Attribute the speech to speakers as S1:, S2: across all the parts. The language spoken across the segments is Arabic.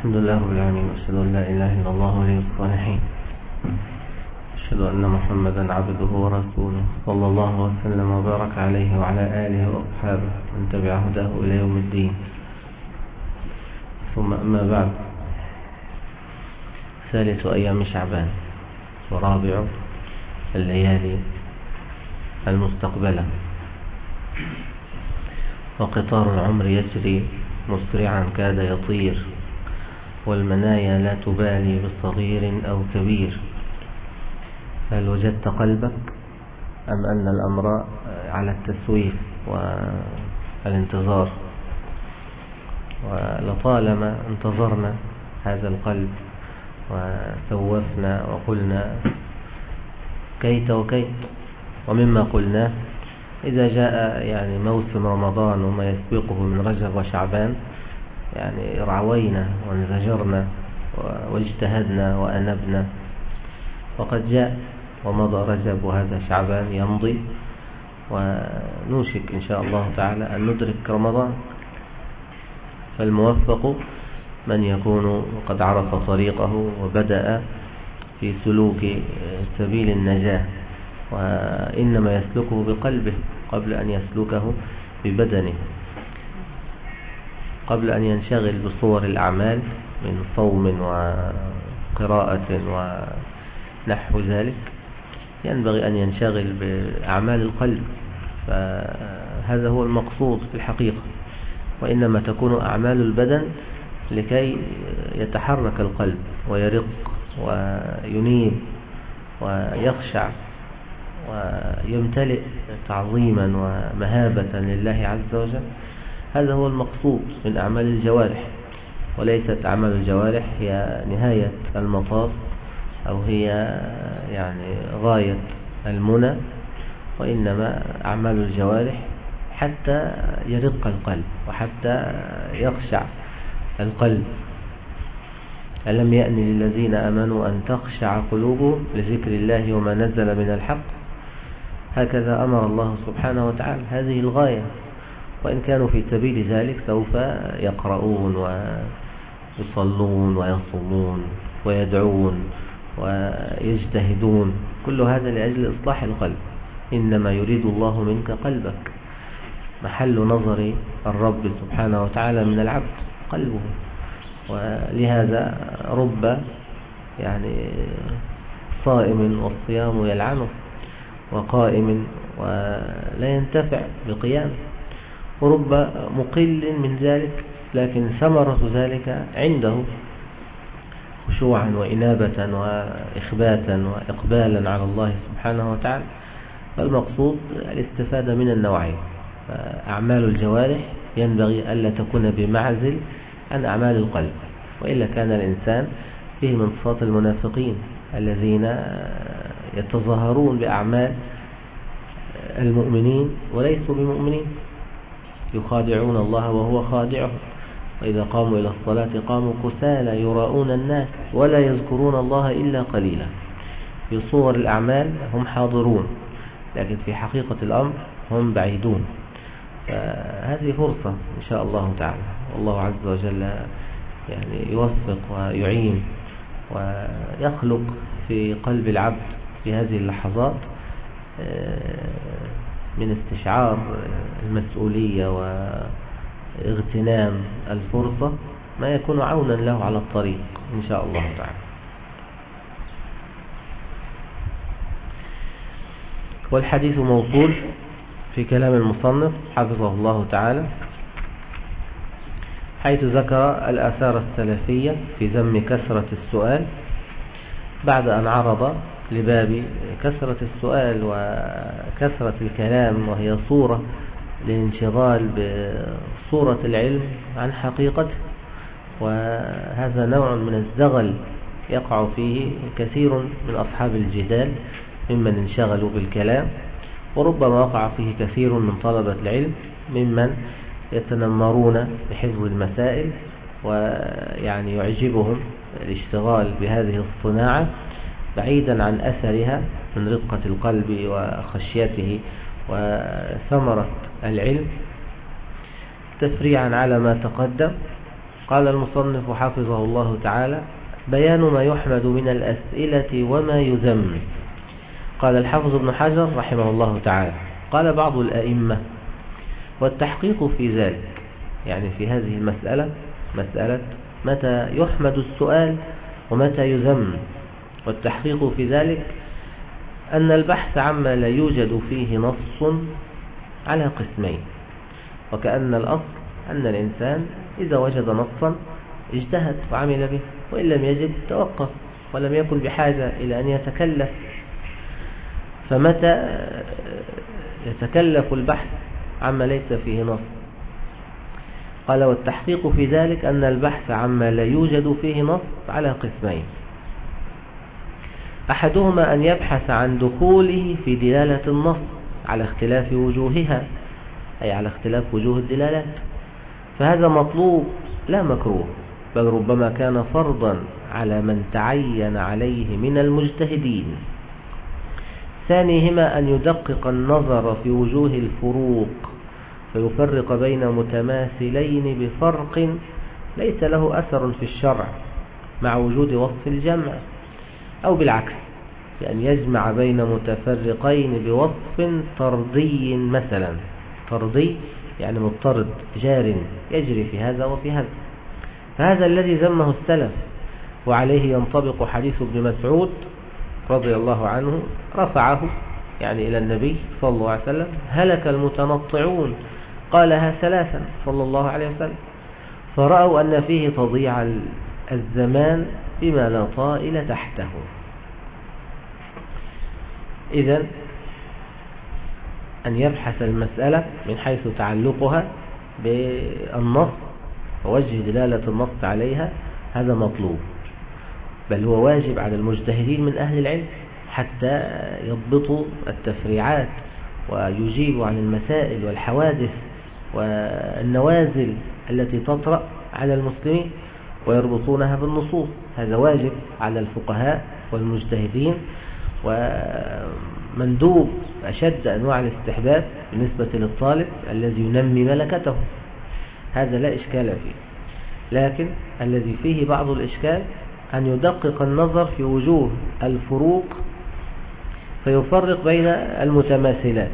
S1: الحمد لله رب العالمين واشهد ان لا اله الا الله ولي الصالحين اشهد ان محمدا عبده ورسوله صلى الله وسلم وبارك عليه وعلى اله واصحابه من تبع هداه إلى يوم الدين ثم اما بعد ثالث أيام شعبان ورابع الليالي المستقبله وقطار العمر يجري مسرعا كاد يطير والمنايا لا تبالي بصغير أو كبير. هل وجدت قلبك أم أن الأمر على التسويف والانتظار؟ ولطالما انتظرنا هذا القلب وسوفنا وقلنا كيت وكيت ومما قلناه إذا جاء يعني موسم رمضان وما يسبقه من رجب وشعبان يعني رعوينا وانزجرنا واجتهدنا وأنبنا. وقد جاء ومضى رجب وهذا شعبان يمضي ونوشك إن شاء الله تعالى أن ندرك رمضان. فالموفق من يكون قد عرف طريقه وبدأ في سلوك سبيل النجاة وإنما يسلكه بقلبه قبل أن يسلكه ببدنه. قبل أن ينشغل بصور الأعمال من صوم وقراءة ونحو ذلك ينبغي أن ينشغل بأعمال القلب فهذا هو المقصود في الحقيقة وإنما تكون أعمال البدن لكي يتحرك القلب ويرق وينيب ويخشع ويمتلئ تعظيما ومهابة لله عز وجل. هذا هو المقصود من أعمال الجوارح وليست أعمال الجوارح هي نهاية المطاف أو هي يعني غاية المنى وإنما أعمال الجوارح حتى يرق القلب وحتى يخشع القلب. ألم يأن للذين أمنوا أن تخشع قلوبهم لذكر الله وما نزل من الحق؟ هكذا أمر الله سبحانه وتعالى. هذه الغاية وإن كانوا في سبيل ذلك سوف يقرؤون ويصلون ويصومون ويدعون ويجتهدون. كل هذا لأجل إصلاح القلب. إنما يريد الله منك قلبك. محل نظر الرب سبحانه وتعالى من العبد قلبه. ولهذا رب يعني صائم والصيام يلعنه وقائم ولا ينتفع بقيامه. ورب مقل من ذلك لكن ثمرة ذلك عنده خشوعا وإنابة وإخباتا وإقبالا على الله سبحانه وتعالى. فالمقصود الاستفادة من النوعين. أعمال الجوارح ينبغي ألا تكون بمعزل عن أعمال القلب. وإلا كان الإنسان فيه من صفات المنافقين الذين يتظاهرون بأعمال المؤمنين وليسوا بمؤمنين. يخادعون الله وهو خادعهم. وإذا قاموا إلى الصلاة قاموا كسالى يراؤون الناس ولا يذكرون الله إلا قليلا. في صور الأعمال هم حاضرون لكن في حقيقة الأمر هم بعيدون. فهذه فرصة إن شاء الله تعالى. والله عز وجل يعني يوفق ويعين ويخلق في قلب العبد في هذه اللحظات من استشعار المسؤولية واغتنام الفرصة ما يكون عونا له على الطريق إن شاء الله تعالى. والحديث موصول في كلام المصنف حفظه الله تعالى حيث ذكر الآثار السلفية في ذم كثرة السؤال بعد أن عرض لباب كثرة السؤال وكثرة الكلام وهي صورة للانشغال بصورة العلم عن حقيقته. وهذا نوع من الزغل يقع فيه كثير من أصحاب الجدال ممن انشغلوا بالكلام وربما وقع فيه كثير من طلبة العلم ممن يتنمرون بحفظ المسائل ويعني يعجبهم الاشتغال بهذه الصناعة بعيدا عن أثرها من رقة القلب وخشيته وثمرة العلم. تفريعا على ما تقدم. قال المصنف حفظه الله تعالى بيان ما يحمد من الأسئلة وما يذم قال الحافظ ابن حجر رحمه الله تعالى. قال بعض الأئمة والتحقيق في ذلك يعني في هذه المسألة مسألة متى يحمد السؤال ومتى يذم. والتحقيق في ذلك أن البحث عما لا يوجد فيه نص على قسمين وكأن الأصل أن الإنسان إذا وجد نصا اجتهد وعمل به وإن لم يجد توقف ولم يكن بحاجة إلى أن يتكلف. فمتى يتكلف البحث عما ليس فيه نص؟ قال والتحقيق في ذلك أن البحث عما لا يوجد فيه نص على قسمين. أحدهما أن يبحث عن دخوله في دلالة النص على اختلاف وجوهها أي على اختلاف وجوه الدلالات. فهذا مطلوب لا مكروه بل ربما كان فرضا على من تعين عليه من المجتهدين. ثانيهما أن يدقق النظر في وجوه الفروق فيفرق بين متماثلين بفرق ليس له أثر في الشرع مع وجود وصف الجمع. أو بالعكس بأن يجمع بين متفرقين بوصف طردي مثلا. طردي يعني مضطرد جار يجري في هذا وفي هذا. فهذا الذي ذمه السلف وعليه ينطبق حديث ابن مسعود رضي الله عنه رفعه يعني إلى النبي صلى الله عليه وسلم هلك المتنطعون. قالها ثلاثا صلى الله عليه وسلم. فرأوا أن فيه تضيع الزمان بما لا طائل تحته. إذا أن يبحث المسألة من حيث تعلقها بالنص ووجه دلالة النص عليها هذا مطلوب. بل هو واجب على المجتهدين من أهل العلم حتى يضبطوا التفريعات ويجيبوا عن المسائل والحوادث والنوازل التي تطرأ على المسلمين ويربطونها بالنصوص. هذا واجب على الفقهاء والمجتهدين ومندوب أشد أنواع الاستحباب بالنسبة للطالب الذي ينمي ملكته. هذا لا إشكال فيه. لكن الذي فيه بعض الإشكال أن يدقق النظر في وجوه الفروق فيفرق بين المتماثلات.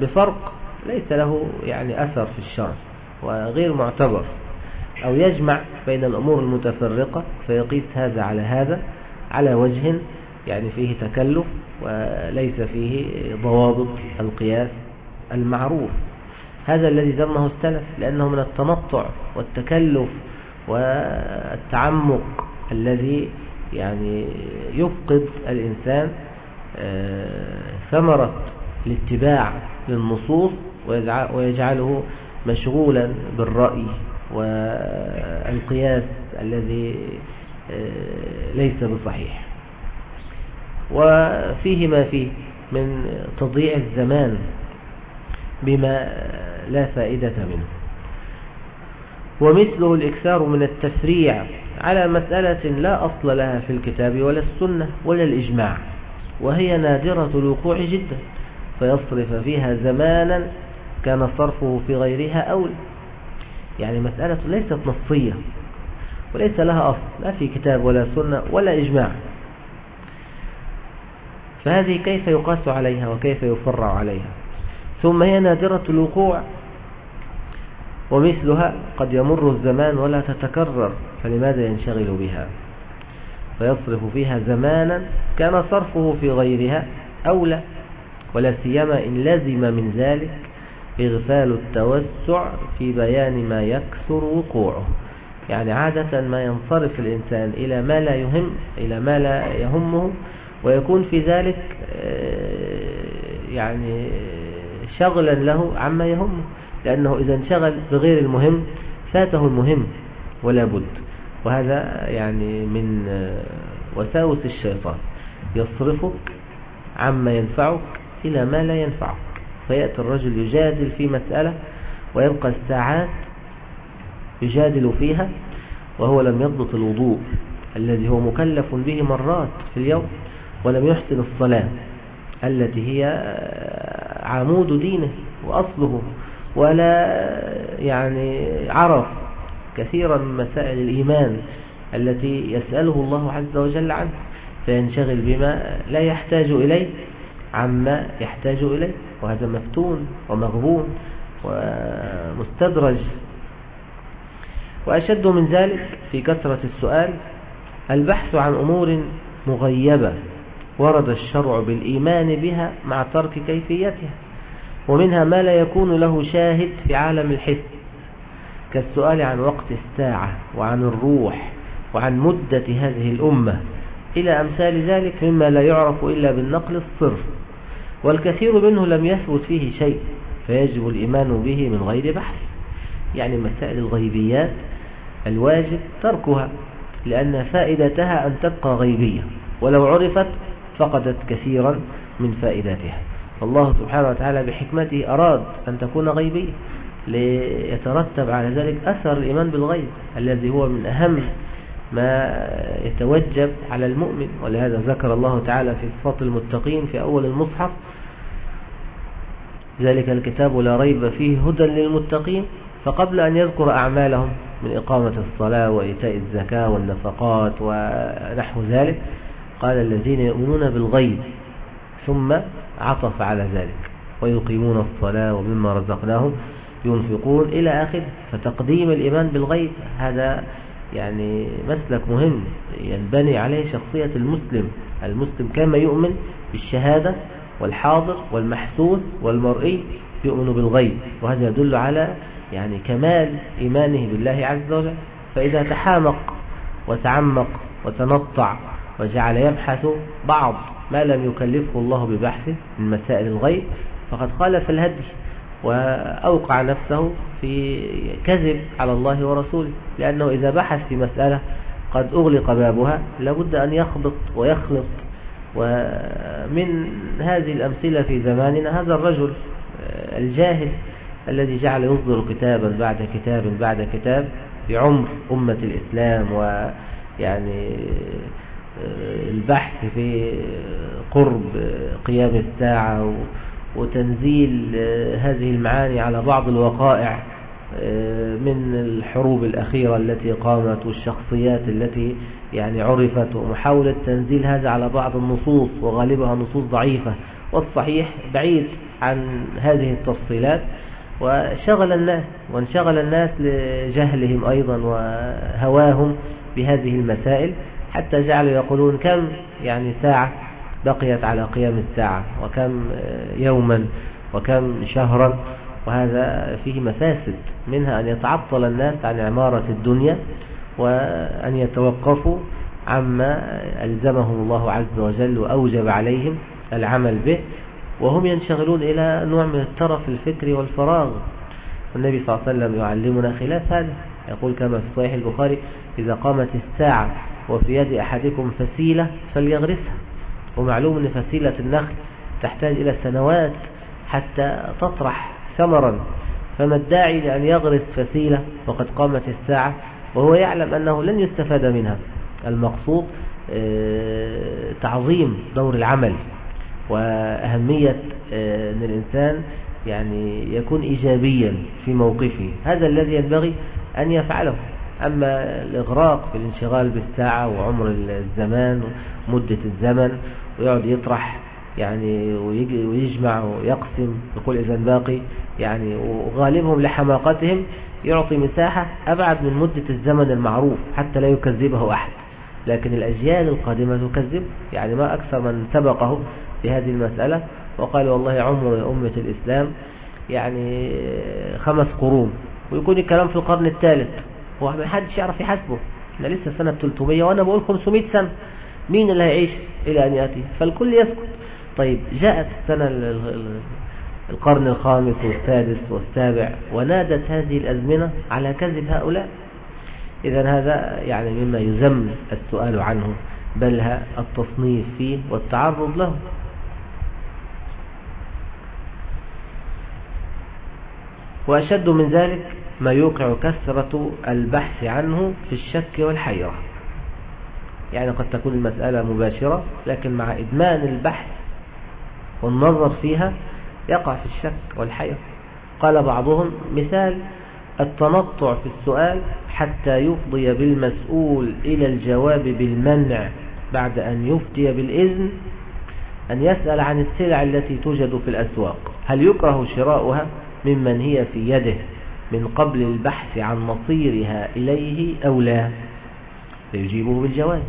S1: بفرق ليس له يعني أثر في الشرع وغير معتبر. أو يجمع بين الأمور المتفرقة فيقيس هذا على هذا على وجه يعني فيه تكلف وليس فيه ضوابط القياس المعروف. هذا الذي ذمه السلف لأنه من التنطع والتكلف والتعمق الذي يعني يفقد الإنسان آه، ثمرة الاتباع للنصوص ويجعله مشغولا بالرأي. والقياس الذي آه، ليس بصحيح. وفيه ما فيه من تضييع الزمان بما لا فائدة منه. ومثله الإكثار من التسريع على مسألة لا أصل لها في الكتاب ولا السنة ولا الإجماع وهي نادرة الوقوع جدا فيصرف فيها زمانا كان صرفه في غيرها أولى يعني مسألة ليست نصية وليس لها أصل لا في كتاب ولا سنة ولا إجماع. فهذه كيف يقاس عليها وكيف يفرع عليها؟ ثم هي نادرة الوقوع ومثلها قد يمر الزمان ولا تتكرر فلماذا ينشغل بها؟ فيصرف فيها زمانا كان صرفه في غيرها أولى ولا سيما إن لزم من ذلك إغفال التوسع في بيان ما يكثر وقوعه. يعني عادة ما ينصرف الإنسان إلى ما لا يهم إلى ما لا يهمه ويكون في ذلك آه، يعني شغلا له عما يهمه لأنه إذا انشغل بغير المهم فاته المهم ولا بد. وهذا يعني من آه، وساوس الشيطان. يصرفك عما ينفعك إلى ما لا ينفعك. فيأتي الرجل يجادل في مسألة ويبقى الساعات يجادل فيها وهو لم يضبط الوضوء الذي هو مكلف به مرات في اليوم ولم يحسن الصلاة التي هي آه، عمود دينه وأصله ولا يعني عرف كثيرا من مسائل الإيمان التي يسأله الله عز وجل عنه فينشغل بما لا يحتاج إليه عما يحتاج إليه. وهذا مفتون ومغبون ومستدرج. وأشد من ذلك في كثرة السؤال البحث عن أمور مغيبة ورد الشرع بالإيمان بها مع ترك كيفيتها ومنها ما لا يكون له شاهد في عالم الحس كالسؤال عن وقت الساعة وعن الروح وعن مدة هذه الأمة إلى أمثال ذلك مما لا يعرف إلا بالنقل الصرف. والكثير منه لم يثبت فيه شيء فيجب الإيمان به من غير بحث. يعني مسائل الغيبيات الواجب تركها لأن فائدتها أن تبقى غيبية ولو عرفت فقدت كثيرا من فائدتها. الله سبحانه وتعالى بحكمته أراد أن تكون غيبية ليترتب على ذلك أثر الإيمان بالغيب الذي هو من أهم ما يتوجب على المؤمن. ولهذا ذكر الله تعالى في صفات المتقين في أول المصحف ذلك الكتاب لا ريب فيه هدى للمتقين فقبل أن يذكر أعمالهم من إقامة الصلاة وإيتاء الزكاة والنفقات ونحو ذلك قال الذين يؤمنون بالغيب ثم عطف على ذلك ويقيمون الصلاة ومما رزقناهم ينفقون إلى آخر فتقديم الإيمان بالغيب هذا يعني مسلك مهم ينبني عليه شخصية المسلم المسلم كما يؤمن بالشهادة والحاضر والمحسوس والمرئي يؤمن بالغيب وهذا يدل على يعني كمال إيمانه بالله عز وجل. فإذا تحامق وتعمق وتنطع وجعل يبحث بعض ما لم يكلفه الله ببحثه من مسائل الغيب فقد خالف الهدي وأوقع نفسه في كذب على الله ورسوله لأنه إذا بحث في مسألة قد أغلق بابها لابد أن يخبط ويخلط ومن هذه الأمثلة في زماننا هذا الرجل الجاهل الذي جعل يصدر كتابا بعد كتاب بعد كتاب في عمر أمة الإسلام ويعني البحث في قرب قيام الساعة وتنزيل هذه المعاني على بعض الوقائع من الحروب الأخيرة التي قامت والشخصيات التي يعني عرفت ومحاولة تنزيل هذا على بعض النصوص وغالبها نصوص ضعيفة والصحيح بعيد عن هذه التفصيلات وشغل الناس وانشغل الناس لجهلهم أيضا وهواهم بهذه المسائل حتى جعلوا يقولون كم يعني ساعة بقيت على قيام الساعة وكم يوما وكم شهرا وهذا فيه مفاسد منها أن يتعطل الناس عن عمارة الدنيا وأن يتوقفوا عما ألزمهم الله عز وجل وأوجب عليهم العمل به وهم ينشغلون إلى نوع من الترف الفكري والفراغ. والنبي صلى الله عليه وسلم يعلمنا خلاف هذا يقول كما في صحيح البخاري إذا قامت الساعة وفي يد أحدكم فسيلة فليغرسها. ومعلوم أن فسيلة النخل تحتاج إلى سنوات حتى تطرح ثمرا فما الداعي لأن يغرس فسيلة؟ وقد قامت الساعة وهو يعلم أنه لن يستفاد منها. المقصود آه، تعظيم دور العمل وأهمية آه، أن الإنسان يعني يكون إيجابيا في موقفه. هذا الذي ينبغي أن يفعله. أما الإغراق في الانشغال بالساعة وعمر الزمان ومدة الزمن ويقعد يطرح يعني ويجمع ويقسم يقول إذا باقي يعني وغالبهم لحماقتهم يعطي مساحة أبعد من مدة الزمن المعروف حتى لا يكذبه أحد. لكن الأجيال القادمة تكذب؟ يعني ما أكثر من سبقه في هذه المسألة. وقال والله عمر أمة الإسلام يعني خمس قرون. ويكون الكلام في القرن الثالث. وما حدش يعرف يحاسبه. إحنا لسه سنة 300 وأنا بقول 500 سنة. مين اللي هيعيش إلى أن يأتي؟ فالكل يسكت. طيب جاءت السنة القرن الخامس والسادس والسابع ونادت هذه الأزمنة على كذب هؤلاء. إذا هذا يعني مما يزم السؤال عنه بل التصنيف فيه والتعرض له. وأشد من ذلك ما يوقع كثرة البحث عنه في الشك والحيرة. يعني قد تكون المسألة مباشرة لكن مع إدمان البحث والنظر فيها يقع في الشك والحيرة قال بعضهم مثال التنطع في السؤال حتى يفضي بالمسؤول إلى الجواب بالمنع بعد أن يفتي بالإذن أن يسأل عن السلع التي توجد في الأسواق. هل يكره شراؤها ممن هي في يده من قبل البحث عن مصيرها إليه أو لا؟ فيجيبه بالجواز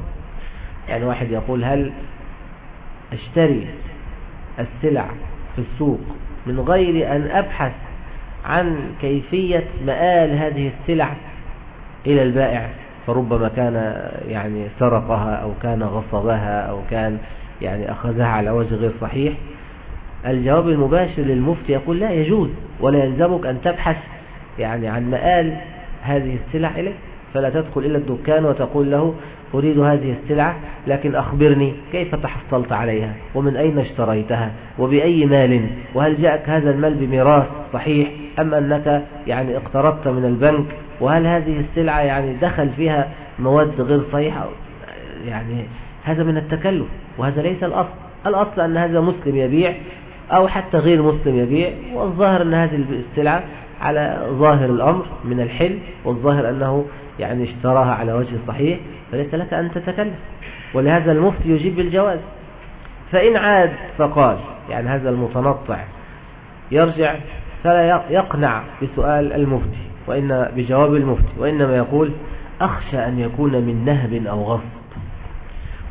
S1: يعني واحد يقول هل اشتري السلع في السوق من غير أن أبحث عن كيفية مآل هذه السلع إلى البائع فربما كان يعني سرقها أو كان غصبها أو كان يعني أخذها على وجه غير صحيح. الجواب المباشر للمفتي يقول لا يجوز ولا يلزمك أن تبحث يعني عن مآل هذه السلع إليه فلا تدخل إلى الدكان وتقول له أريد هذه السلعة لكن أخبرني كيف تحصلت عليها؟ ومن أين اشتريتها؟ وبأي مال؟ وهل جاءك هذا المال بميراث صحيح أم أنك يعني اقترضت من البنك؟ وهل هذه السلعة يعني دخل فيها مواد غير صحيحة؟ يعني هذا من التكلف وهذا ليس الأصل. الأصل أن هذا مسلم يبيع أو حتى غير مسلم يبيع والظاهر أن هذه السلعة على ظاهر الأمر من الحل والظاهر أنه يعني اشتراها على وجه صحيح. فليس لك أن تتكلم. ولهذا المفتي يجيب بالجواز. فإن عاد فقال يعني هذا المتنطع يرجع فلا يقنع بسؤال المفتي وإن بجواب المفتي وإنما يقول أخشى أن يكون من نهب أو غصب.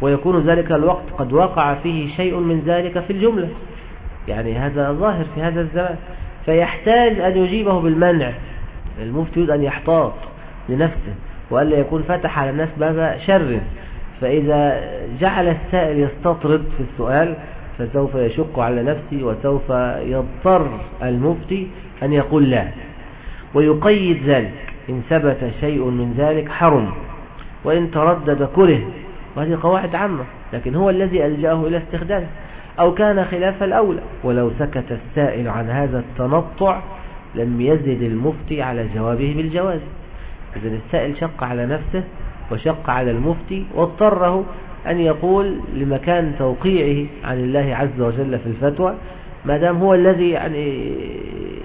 S1: ويكون ذلك الوقت قد وقع فيه شيء من ذلك في الجملة. يعني هذا ظاهر في هذا الزمان. فيحتاج أن يجيبه بالمنع. المفتي يريد أن يحتاط لنفسه. وألا يكون فتح على الناس باب شر. فإذا جعل السائل يستطرد في السؤال فسوف يشق على نفسه وسوف يضطر المفتي أن يقول لا. ويقيد ذلك إن ثبت شيء من ذلك حرم. وإن تردد كره وهذه قواعد عامة لكن هو الذي ألجأه إلى استخدامه. أو كان خلاف الأولى ولو سكت السائل عن هذا التنطع لم يزد المفتي على جوابه بالجواز. إذا السائل شق على نفسه وشق على المفتي واضطره أن يقول لمكان توقيعه عن الله عز وجل في الفتوى ما دام هو الذي يعني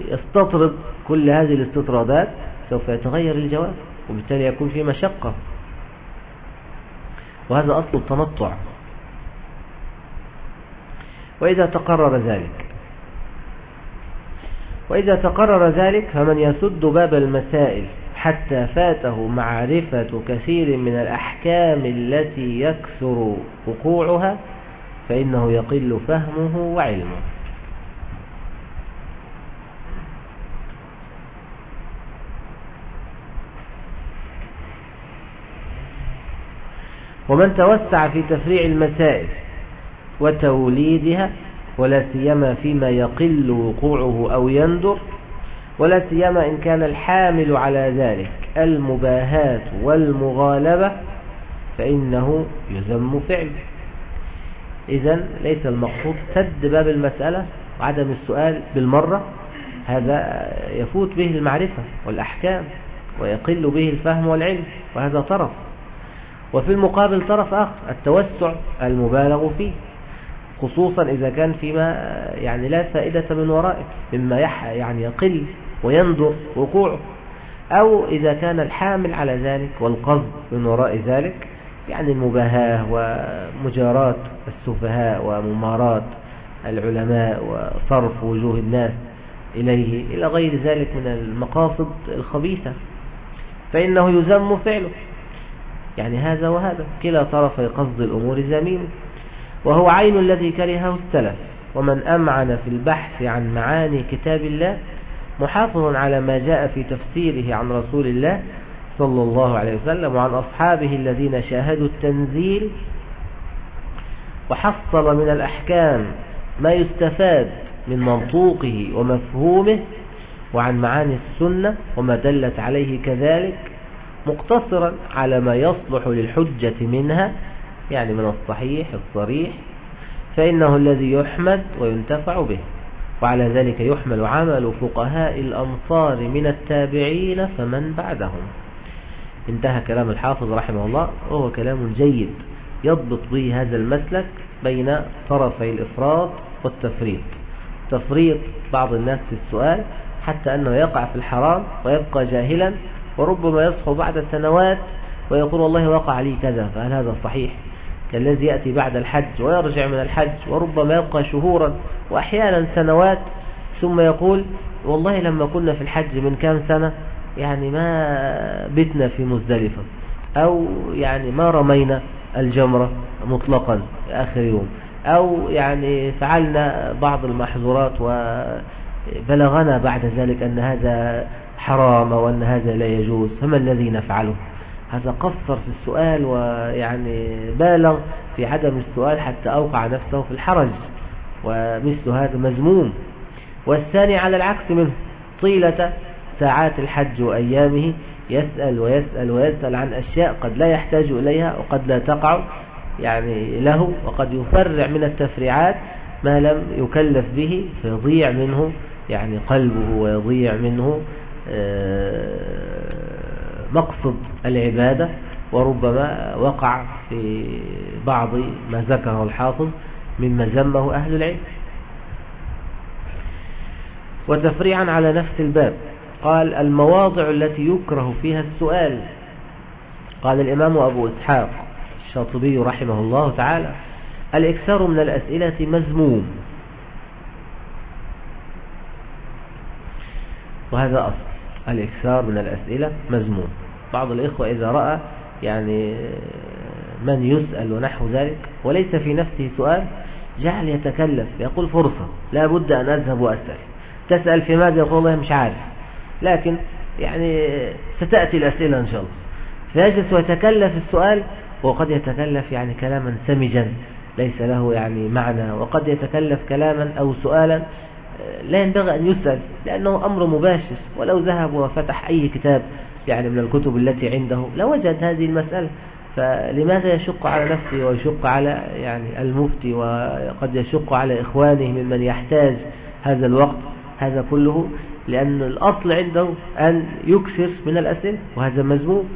S1: يستطرد كل هذه الاستطرادات سوف يتغير الجواب وبالتالي يكون في مشقة. وهذا أصل التنطع. وإذا تقرر ذلك وإذا تقرر ذلك فمن يسد باب المسائل حتى فاته معرفة كثير من الأحكام التي يكثر وقوعها فإنه يقل فهمه وعلمه. ومن توسع في تفريع المسائل وتوليدها ولا سيما فيما يقل وقوعه أو يندر ولا سيما إن كان الحامل على ذلك المباهات والمغالبة فإنه يذم فعله. إذا ليس المقصود سد باب المسألة وعدم السؤال بالمرة هذا يفوت به المعرفة والأحكام ويقل به الفهم والعلم وهذا طرف. وفي المقابل طرف آخر التوسع المبالغ فيه خصوصا إذا كان فيما يعني لا فائدة من ورائه مما يعني يقل ويندر وقوعه أو إذا كان الحامل على ذلك والقصد من وراء ذلك يعني المباهاة ومجاراة السفهاء وممارات العلماء وصرف وجوه الناس إليه إلى غير ذلك من المقاصد الخبيثة. فإنه يذم فعله. يعني هذا وهذا. كلا طرفي قصد الأمور زميم وهو عين الذي كرهه السلف. ومن أمعن في البحث عن معاني كتاب الله محافظ على ما جاء في تفسيره عن رسول الله صلى الله عليه وسلم وعن أصحابه الذين شاهدوا التنزيل. وحصل من الأحكام ما يستفاد من منطوقه ومفهومه وعن معاني السنة وما دلت عليه كذلك مقتصرا على ما يصلح للحجة منها يعني من الصحيح الصريح فإنه الذي يحمد وينتفع به. وعلى ذلك يحمل عمل فقهاء الأمصار من التابعين فمن بعدهم. انتهى كلام الحافظ رحمه الله وهو كلام جيد يضبط به هذا المسلك بين طرفي الإفراط والتفريط. تفريط بعض الناس في السؤال حتى أنه يقع في الحرام ويبقى جاهلا وربما يصحو بعد سنوات ويقول والله وقع لي كذا فهل هذا صحيح؟ كالذي يأتي بعد الحج ويرجع من الحج وربما يبقى شهورا وأحيانا سنوات ثم يقول والله لما كنا في الحج من كام سنة يعني ما بتنا في مزدلفة أو يعني ما رمينا الجمرة مطلقا آخر يوم أو يعني فعلنا بعض المحظورات وبلغنا بعد ذلك أن هذا حرام وأن هذا لا يجوز فما الذي نفعله؟ هذا قصر في السؤال ويعني بالغ في عدم السؤال حتى أوقع نفسه في الحرج ومثل هذا مذموم. والثاني على العكس منه طيلة ساعات الحج وأيامه يسأل ويسأل ويسأل عن أشياء قد لا يحتاج إليها وقد لا تقع يعني له وقد يفرع من التفريعات ما لم يكلف به فيضيع منه يعني قلبه ويضيع منه آه، مقصد العبادة وربما وقع في بعض ما ذكره الحافظ مما ذمه أهل العلم. وتفريعا على نفس الباب قال المواضع التي يكره فيها السؤال. قال الإمام أبو إسحاق الشاطبي رحمه الله تعالى الإكثار من الأسئلة مزموم وهذا أصل. الإكثار من الأسئلة مزموم بعض الإخوة إذا رأى يعني من يسأل ونحو ذلك وليس في نفسه سؤال جعل يتكلف يقول فرصة لا بد أن أذهب وأسأل. تسأل في ماذا؟ يقول الله مش عارف. لكن يعني ستأتي الأسئلة إن شاء الله. فيجلس ويتكلف السؤال وقد يتكلف يعني كلاما سمجا ليس له يعني معنى وقد يتكلف كلاما أو سؤالا لا ينبغي أن يسأل لأنه أمر مباشر ولو ذهب وفتح أي كتاب يعني من الكتب التي عنده لوجد هذه المسألة. فلماذا يشق على نفسه ويشق على يعني المفتي وقد يشق على إخوانه ممن يحتاج هذا الوقت هذا كله؟ لأن الأصل عنده أن يكثر من الأسئلة وهذا مذموم.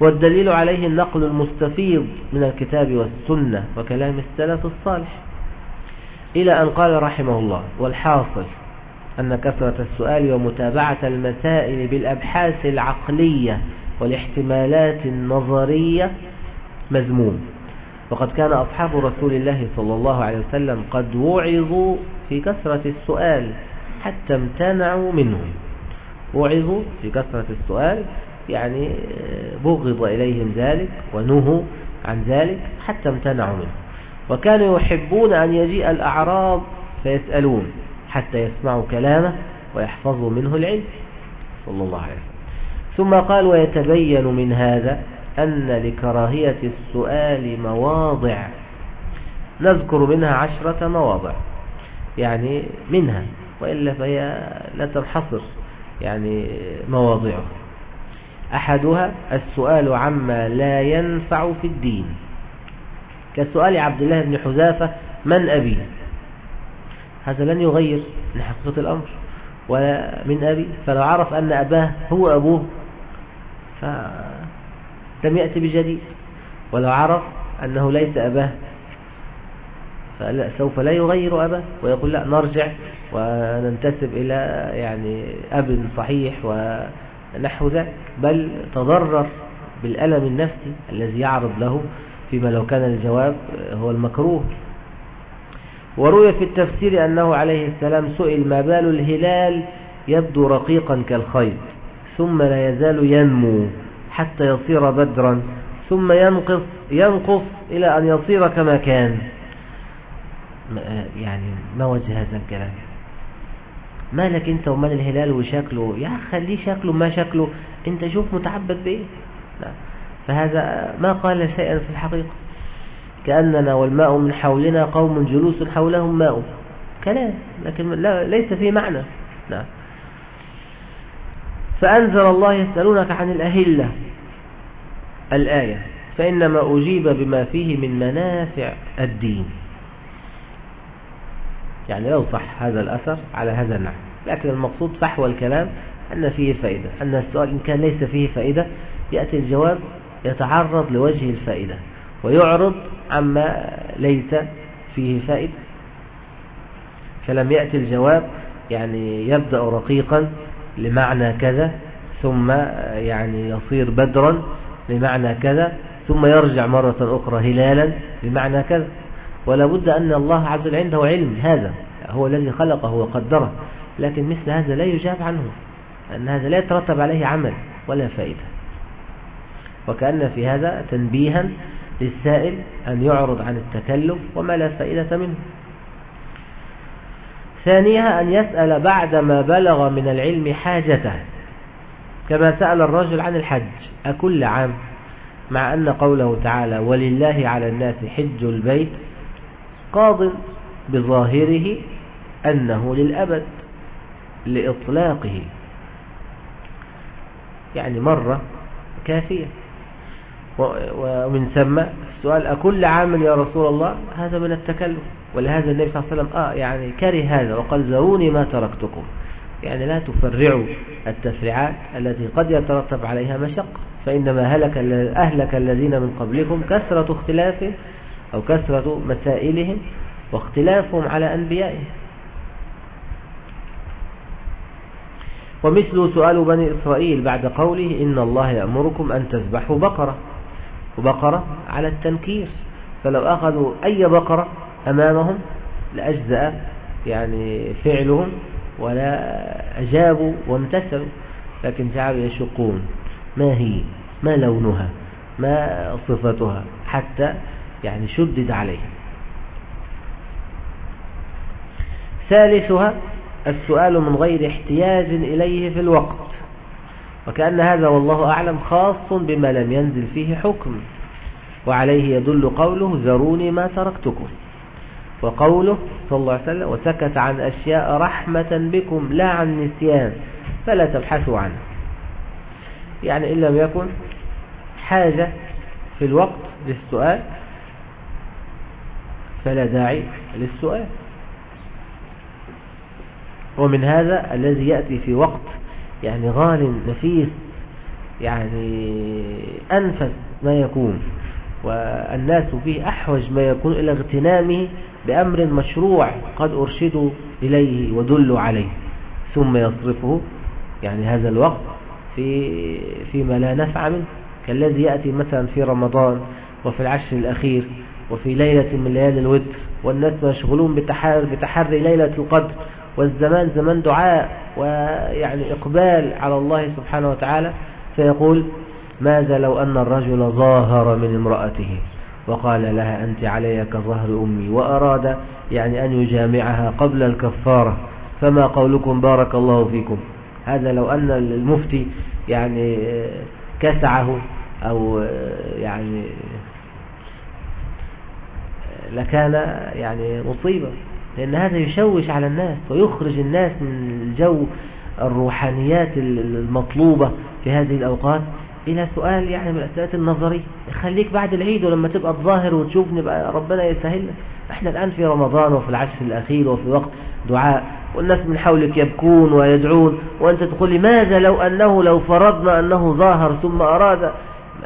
S1: والدليل عليه النقل المستفيض من الكتاب والسنة وكلام السلف الصالح. إلى أن قال رحمه الله والحاصل أن كثرة السؤال ومتابعة المسائل بالأبحاث العقلية والاحتمالات النظرية مذموم. وقد كان أصحاب رسول الله صلى الله عليه وسلم قد وعظوا في كثرة السؤال حتى امتنعوا منه. وعظوا في كثرة السؤال يعني بغض إليهم ذلك ونهوا عن ذلك حتى امتنعوا منه. وكانوا يحبون أن يجيء الأعراب فيسألون حتى يسمعوا كلامه ويحفظوا منه العلم. صلى الله عليه وسلم. ثم قال ويتبين من هذا أن لكراهية السؤال مواضع. نذكر منها عشرة مواضع. يعني منها وإلا فهي لا تنحصر. يعني مواضعها. أحدها السؤال عما لا ينفع في الدين. كسؤال عبد الله بن حذافة من أبي؟ هذا لن يغير من حقيقة الأمر. ولا من أبي؟ فلو عرف أن أباه هو أبوه فلم يأتي بجديد. ولو عرف أنه ليس أباه فسوف لا يغير أباه. ويقول لا نرجع وننتسب إلى يعني أب صحيح ونحو ذلك. بل تضرر بالألم النفسي الذي يعرض له فيما لو كان الجواب هو المكروه. وروي في التفسير أنه عليه السلام سئل ما بال الهلال يبدو رقيقا كالخيط ثم لا يزال ينمو حتى يصير بدرا ثم ينقص ينقص إلى أن يصير كما كان. يعني ما وجه هذا الكلام؟ مالك أنت ومال الهلال وشكله؟ يا خليه شكله ما شكله؟ أنت شوف متعبد بإيه؟ فهذا ما قال شيئا في الحقيقة. كأننا والماء من حولنا قوم جلوس حولهم ماء. كلام لكن لا ليس فيه معنى. نعم. فأنزل الله يسألونك عن الأهلة. الآية فإنما أجيب بما فيه من منافع الدين. يعني لو صح هذا الأثر على هذا النحو. لكن المقصود فحوى الكلام أن فيه فائدة. أن السؤال إن كان ليس فيه فائدة يأتي الجواب يتعرض لوجه الفائدة ويعرض عما ليس فيه فائدة. فلم يأتي الجواب يعني يبدأ رقيقا لمعنى كذا ثم يعني يصير بدرا لمعنى كذا ثم يرجع مرة أخرى هلالا لمعنى كذا. ولا بد أن الله عز وجل عنده علم هذا هو الذي خلقه وقدره لكن مثل هذا لا يجاب عنه أن هذا لا يترتب عليه عمل ولا فائدة. وكأن في هذا تنبيها للسائل أن يعرض عن التكلف وما لا فائدة منه. ثانيها أن يسأل بعد ما بلغ من العلم حاجته. كما سأل الرجل عن الحج أكل عام مع أن قوله تعالى ولله على الناس حج البيت قاض بظاهره أنه للأبد لإطلاقه. يعني مرة كافية. ومن ثم السؤال أكل عام يا رسول الله؟ هذا من التكلف ولهذا النبي صلى الله عليه وسلم آه يعني كره هذا وقال ذروني ما تركتكم. يعني لا تفرعوا التفريعات التي قد يترتب عليها مشقة فإنما هلك أهلك الذين من قبلكم كثرة اختلاف أو كثرة مسائلهم واختلافهم على أنبيائهم. ومثل سؤال بني إسرائيل بعد قوله إن الله يأمركم أن تذبحوا بقرة. وبقرة على التنكير فلو أخذوا أي بقرة أمامهم لأجزأ يعني فعلهم ولا أجابوا وامتثلوا لكن جعلوا يشقون. ما هي؟ ما لونها؟ ما صفتها؟ حتى يعني شدد عليه ثالثها السؤال من غير احتياج إليه في الوقت. وكأن هذا والله أعلم خاص بما لم ينزل فيه حكم وعليه يدل قوله ذروني ما تركتكم. وقوله صلى الله عليه وسلم وسكت عن أشياء رحمة بكم لا عن نسيان فلا تبحثوا عنه. يعني إن لم يكن حاجة في الوقت للسؤال فلا داعي للسؤال. ومن هذا الذي يأتي في وقت يعني غال نفيس يعني أنفس ما يكون والناس فيه أحوج ما يكون إلى اغتنامه بأمر مشروع قد أرشدوا إليه ودلوا عليه. ثم يصرفه يعني هذا الوقت في فيما لا نفع منه كالذي يأتي مثلا في رمضان وفي العشر الأخير وفي ليلة من ليالي الوتر والناس مشغولون بتحري ليلة القدر والزمان زمان دعاء ويعني إقبال على الله سبحانه وتعالى فيقول ماذا لو أن الرجل ظاهر من امرأته وقال لها أنت علي كظهر أمي وأراد يعني أن يجامعها قبل الكفارة فما قولكم بارك الله فيكم؟ هذا لو أن المفتي يعني كسعه أو يعني لكان يعني مصيبة. لأن هذا يشوش على الناس ويخرج الناس من الجو الروحانيات المطلوبة في هذه الأوقات. إلى سؤال يعني من الأسئلة النظرية. خليك بعد العيد ولما تبقى تظاهر وتشوفني بقى ربنا يسهل. إحنا الآن في رمضان وفي العشر الأخير وفي وقت دعاء. والناس من حولك يبكون ويدعون. وأنت تقول لي ماذا لو أنه لو فرضنا أنه ظاهر ثم أراد؟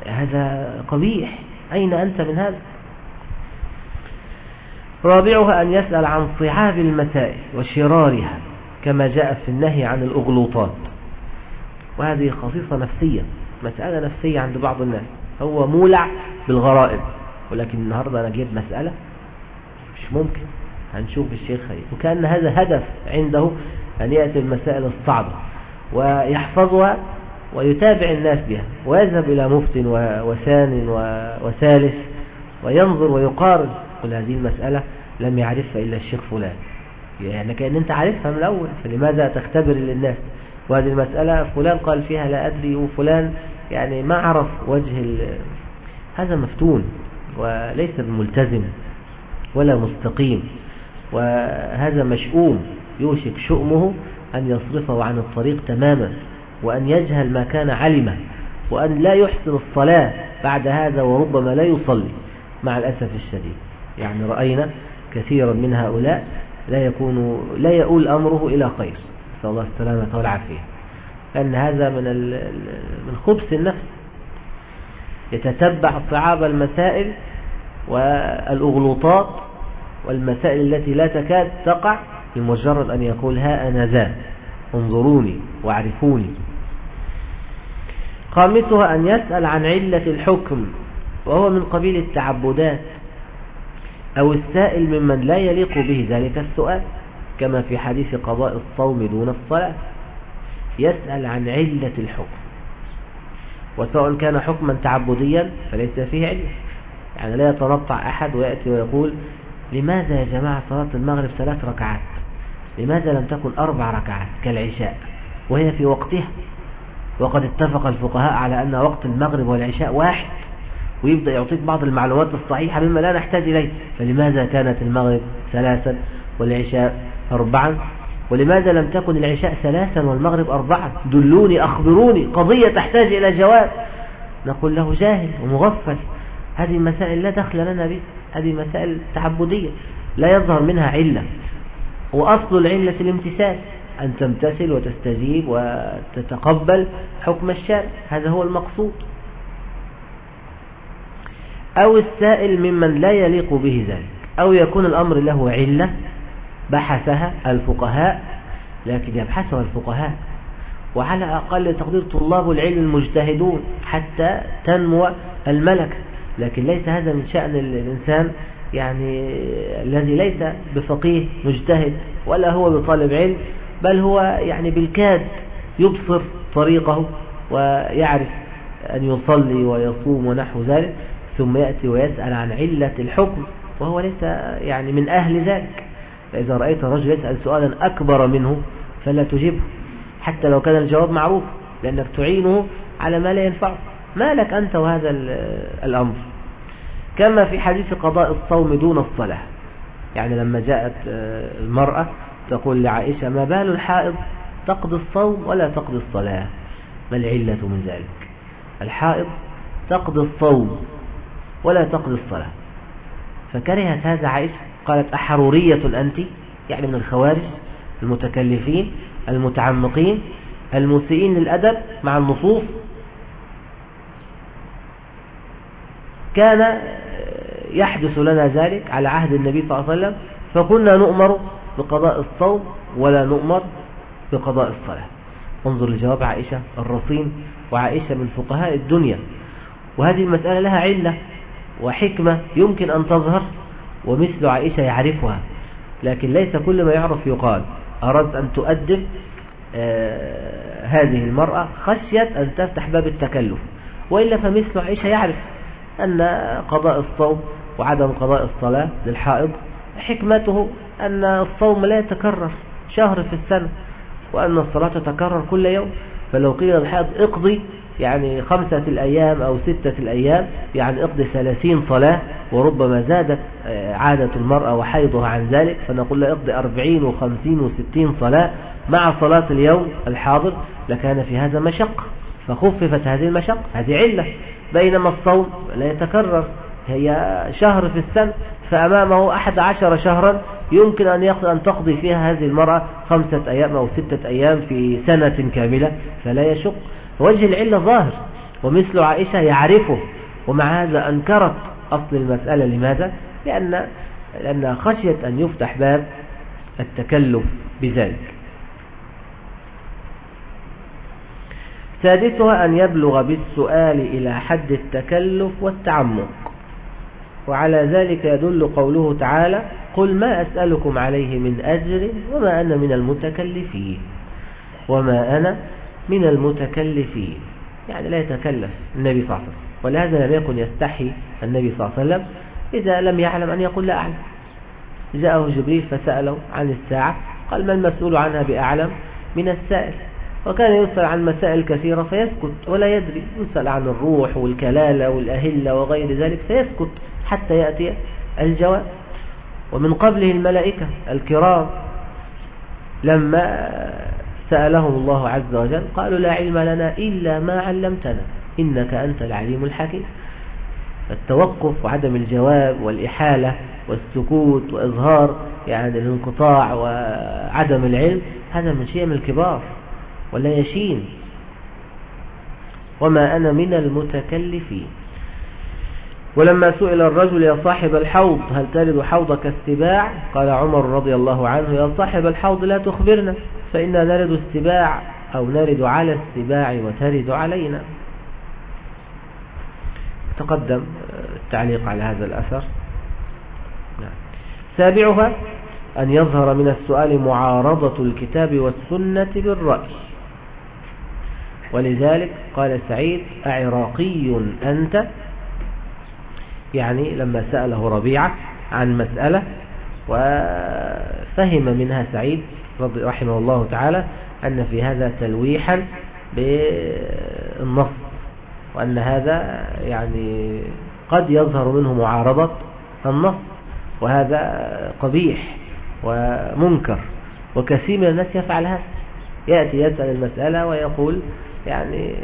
S1: هذا قبيح. أين أنت من هذا؟ رابعها أن يسأل عن صعاب المسائل وشرارها كما جاء في النهي عن الأغلوطات. وهذه خصيصة نفسية مسألة نفسية عند بعض الناس. هو مولع بالغرائب ولكن النهاردة أنا جيب مسألة مش ممكن. هنشوف الشيخ خير. وكأن هذا هدف عنده أن يأتي المسائل الصعبة ويحفظها ويتابع الناس بها ويذهب إلى مفت وثان وثالث وينظر ويقارن. قل هذه المسألة لم يعرفها إلا الشيخ فلان. يعني كأن أنت عارفها من الأول فلماذا تختبر للناس؟ وهذه المسألة فلان قال فيها لا أدري وفلان يعني ما عرف وجه هذا مفتون وليس بملتزم ولا مستقيم وهذا مشؤوم يوشك شؤمه أن يصرفه عن الطريق تماما وأن يجهل ما كان علمه وأن لا يحسن الصلاة بعد هذا وربما لا يصلي مع الأسف الشديد. يعني رأينا كثيرا من هؤلاء لا يكون لا يؤول أمره إلى خير. نسأل الله السلامة والعافية. أن هذا من من خبث النفس. يتتبع صعاب المسائل والأغلوطات والمسائل التي لا تكاد تقع لمجرد أن يقول ها أنا ذا انظروني واعرفوني. خامسها أن يسأل عن علة الحكم وهو من قبيل التعبدات. أو السائل ممن لا يليق به ذلك السؤال كما في حديث قضاء الصوم دون الصلاة يسأل عن علة الحكم. وسواء كان حكما تعبديا فليس فيه علة. يعني لا يتنطع أحد ويأتي ويقول لماذا يا جماعة صلاة المغرب ثلاث ركعات؟ لماذا لم تكن أربع ركعات كالعشاء وهي في وقتها؟ وقد اتفق الفقهاء على أن وقت المغرب والعشاء واحد. ويبدأ يعطيك بعض المعلومات الصحيحة مما لا نحتاج إليه. فلماذا كانت المغرب ثلاثا والعشاء أربعا؟ ولماذا لم تكن العشاء ثلاثا والمغرب أربعا؟ دلوني أخبروني. قضية تحتاج إلى جواب. نقول له جاهل ومغفل. هذه المسائل لا دخل لنا به هذه مسائل تعبدية لا يظهر منها علة. وأصل العلة الامتثال. أن تمتثل وتستجيب وتتقبل حكم الشارع هذا هو المقصود. أو السائل ممن لا يليق به ذلك أو يكون الأمر له علة بحثها الفقهاء لكن يبحثها الفقهاء. وعلى أقل تقدير طلاب العلم المجتهدون حتى تنمو الملكة لكن ليس هذا من شأن الإنسان يعني الذي ليس بفقيه مجتهد ولا هو بطالب علم بل هو يعني بالكاد يبصر طريقه ويعرف أن يصلي ويصوم ونحو ذلك. ثم يأتي ويسأل عن علة الحكم وهو ليس يعني من أهل ذلك. فإذا رأيت رجل يسأل سؤالا أكبر منه فلا تجيبه حتى لو كان الجواب معروف لأنك تعينه على ما لا ينفعه. ما لك أنت وهذا الأمر. كما في حديث قضاء الصوم دون الصلاة. يعني لما جاءت آه، المرأة تقول لعائشة ما بال الحائض تقضي الصوم ولا تقضي الصلاة؟ ما العلة من ذلك؟ الحائض تقضي الصوم ولا تقضي الصلاة. فكرهت هذا عائشة قالت أحرورية أنت يعني من الخوارج المتكلفين المتعمقين المسيئين للأدب مع النصوص. كان يحدث لنا ذلك على عهد النبي صلى الله عليه وسلم فكنا نؤمر بقضاء الصوم ولا نؤمر بقضاء الصلاة. انظر لجواب عائشة الرصين وعائشة من فقهاء الدنيا. وهذه المسألة لها علة. وحكمة يمكن أن تظهر ومثل عائشة يعرفها. لكن ليس كل ما يعرف يقال. أردت أن تؤدب آه هذه المرأة خشية أن تفتح باب التكلف. وإلا فمثل عائشة يعرف أن قضاء الصوم وعدم قضاء الصلاة للحائض حكمته أن الصوم لا يتكرر شهر في السنة وأن الصلاة تتكرر كل يوم. فلو قيل للحائض اقضي يعني خمسة الأيام أو ستة الأيام يعني اقضي ثلاثين صلاة وربما زادت آه، عادة المرأة وحيضها عن ذلك فنقول له اقضي أربعين وخمسين وستين صلاة مع صلاة اليوم الحاضر لكان في هذا مشقة. فخففت هذه المشقة هذه علة بينما الصوم لا يتكرر هي شهر في السنة فأمامه أحد عشر شهرا يمكن أن تقضي فيها هذه المرأة خمسة أيام أو ستة أيام في سنة كاملة فلا يشق. وجه العلة ظاهر ومثل عائشة يعرفه. ومع هذا أنكرت أصل المسألة. لماذا؟ لأن لأنها خشيت أن يفتح باب التكلف بذلك. سادسها أن يبلغ بالسؤال إلى حد التكلف والتعمق. وعلى ذلك يدل قوله تعالى قل ما أسألكم عليه من أجر وما أنا من المتكلفين. وما أنا من المتكلفين. يعني لا يتكلف النبي صلى الله عليه وسلم. ولهذا لم يكن يستحي النبي صلى الله عليه وسلم إذا لم يعلم أن يقول لا أعلم جاءه جبريل فسأله عن الساعة قال ما المسؤول عنها بأعلم؟ من السائل. وكان يسأل عن مسائل كثيرة فيسكت ولا يدري. يسأل عن الروح والكلالة والأهلة وغير ذلك فيسكت حتى يأتي الجواب. ومن قبله الملائكة الكرام لما سألهم الله عز وجل قالوا لا علم لنا إلا ما علمتنا إنك أنت العليم الحكيم. التوقف وعدم الجواب والإحالة والسكوت وإظهار يعني الانقطاع وعدم العلم هذا من شيء من الكبار ولا يشين. وما أنا من المتكلفين. ولما سئل الرجل يا صاحب الحوض هل ترد حوضك السباع؟ قال عمر رضي الله عنه يا صاحب الحوض لا تخبرنا فإنا نرد السباع أو نرد على السباع وترد علينا. تقدم التعليق على هذا الأثر. نعم. سابعها أن يظهر من السؤال معارضة الكتاب والسنة بالرأي. ولذلك قال سعيد أعراقي أنت يعني لما سأله ربيعة عن مسألة وفهم منها سعيد رحمه الله تعالى أن في هذا تلويحا بالنص وأن هذا يعني قد يظهر منه معارضة النص وهذا قبيح ومنكر وكثير من الناس يفعل هذا يأتي يسأل المسألة ويقول يعني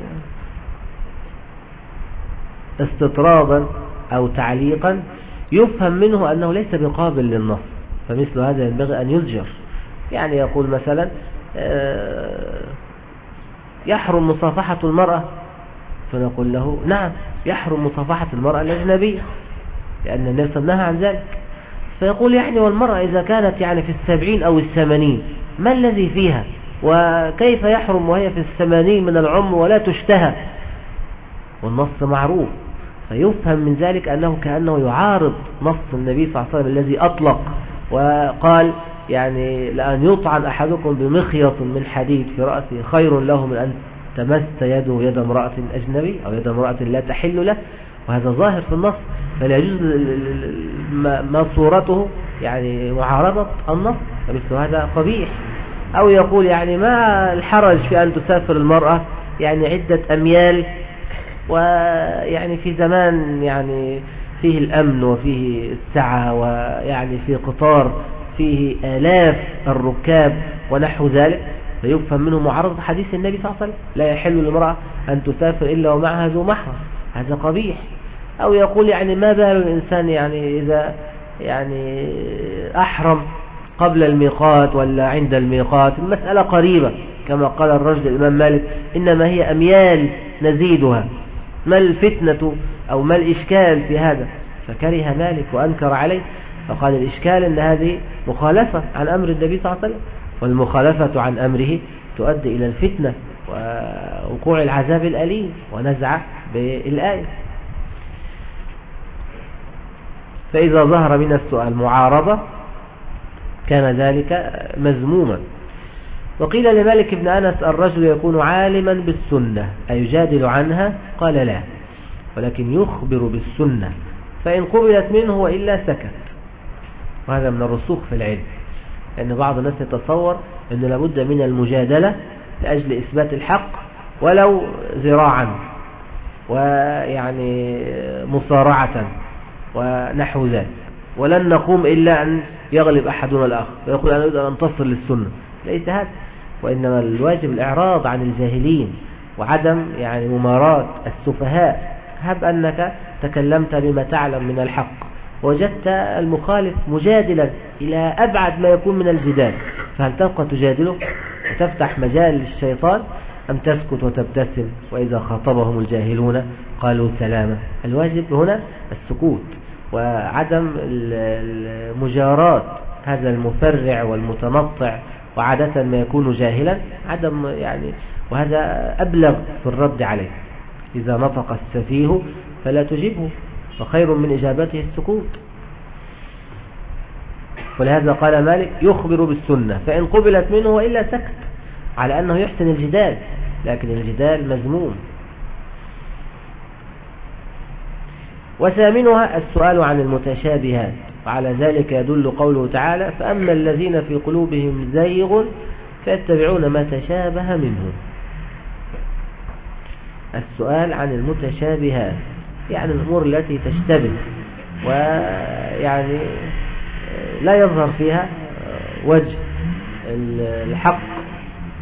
S1: استطرادا أو تعليقا يفهم منه أنه ليس بقابل للنص فمثل هذا ينبغي أن يزجر. يعني يقول مثلا آه، يحرم مصافحة المرأة فنقول له نعم يحرم مصافحة المرأة الأجنبية لأن النبي نهى عن ذلك. فيقول يعني والمرأة إذا كانت يعني في السبعين أو الثمانين ما الذي فيها؟ وكيف يحرم وهي في الثمانين من العمر ولا تشتهى؟ والنص معروف. فيفهم من ذلك أنه كأنه يعارض نص النبي صلى الله عليه وسلم الذي أطلق وقال يعني لأن يطعن أحدكم بمخيط من حديد في رأسه خير له من أن تمس يده يد امرأة أجنبي أو يد امرأة لا تحل له وهذا ظاهر في النص فلا يجوز ما صورته يعني معارضة النص فمثل هذا قبيح أو يقول يعني ما الحرج في أن تسافر المرأة يعني عدة أميال ويعني في زمان يعني فيه الأمن وفيه السعة ويعني في قطار فيه آلاف الركاب ونحو ذلك فيفهم منه معارضة حديث النبي صلى الله عليه وسلم. لا يحل للمرأة أن تسافر إلا ومعها ذو محرم. هذا قبيح. أو يقول يعني ما بال الإنسان يعني إذا يعني أحرم قبل الميقات ولا عند الميقات؟ المسألة قريبة. كما قال الرجل الإمام مالك إنما هي أميال نزيدها. ما الفتنة أو ما الإشكال في هذا؟ فكره مالك وأنكر عليه فقال الإشكال أن هذه مخالفة عن أمر النبي صلى الله عليه وسلم. والمخالفة عن أمره تؤدي إلى الفتنة ووقوع العذاب الأليم ونزع بالآية. فإذا ظهر من السؤال معارضة كان ذلك مذموما. وقيل لمالك بن أنس الرجل يكون عالما بالسنة أيجادل عنها؟ قال لا ولكن يخبر بالسنة فإن قبلت منه وإلا سكت. وهذا من الرسوخ في العلم لأن بعض الناس يتصور أن لابد من المجادلة لأجل إثبات الحق ولو ذراعا ويعني مصارعة ونحو ذلك. ولن نقوم إلا أن يغلب أحدنا الآخر ويقول أنا أريد أن أنتصر للسنة. ليس هذا. وإنما الواجب الإعراض عن الجاهلين وعدم يعني مماراة السفهاء. هب أنك تكلمت بما تعلم من الحق. وجدت المخالف مجادلا إلى أبعد ما يكون من الجدال. فهل تبقى تجادله؟ وتفتح مجال للشيطان؟ أم تسكت وتبتسم؟ وإذا خاطبهم الجاهلون قالوا سلاما الواجب هنا السكوت وعدم المجارات هذا المفرع والمتنطع وعادة ما يكون جاهلا عدم يعني وهذا أبلغ في الرد عليه. إذا نطق السفيه فلا تجيبه فخير من إجابته السكوت. ولهذا قال مالك يخبر بالسنة فإن قبلت منه وإلا سكت على أنه يحسن الجدال لكن الجدال مذموم. وثامنها السؤال عن المتشابهات. وعلى ذلك يدل قوله تعالى فأما الذين في قلوبهم زيغ فيتبعون ما تشابه منه. السؤال عن المتشابهات يعني الأمور التي تشتبه ويعني لا يظهر فيها وجه الحق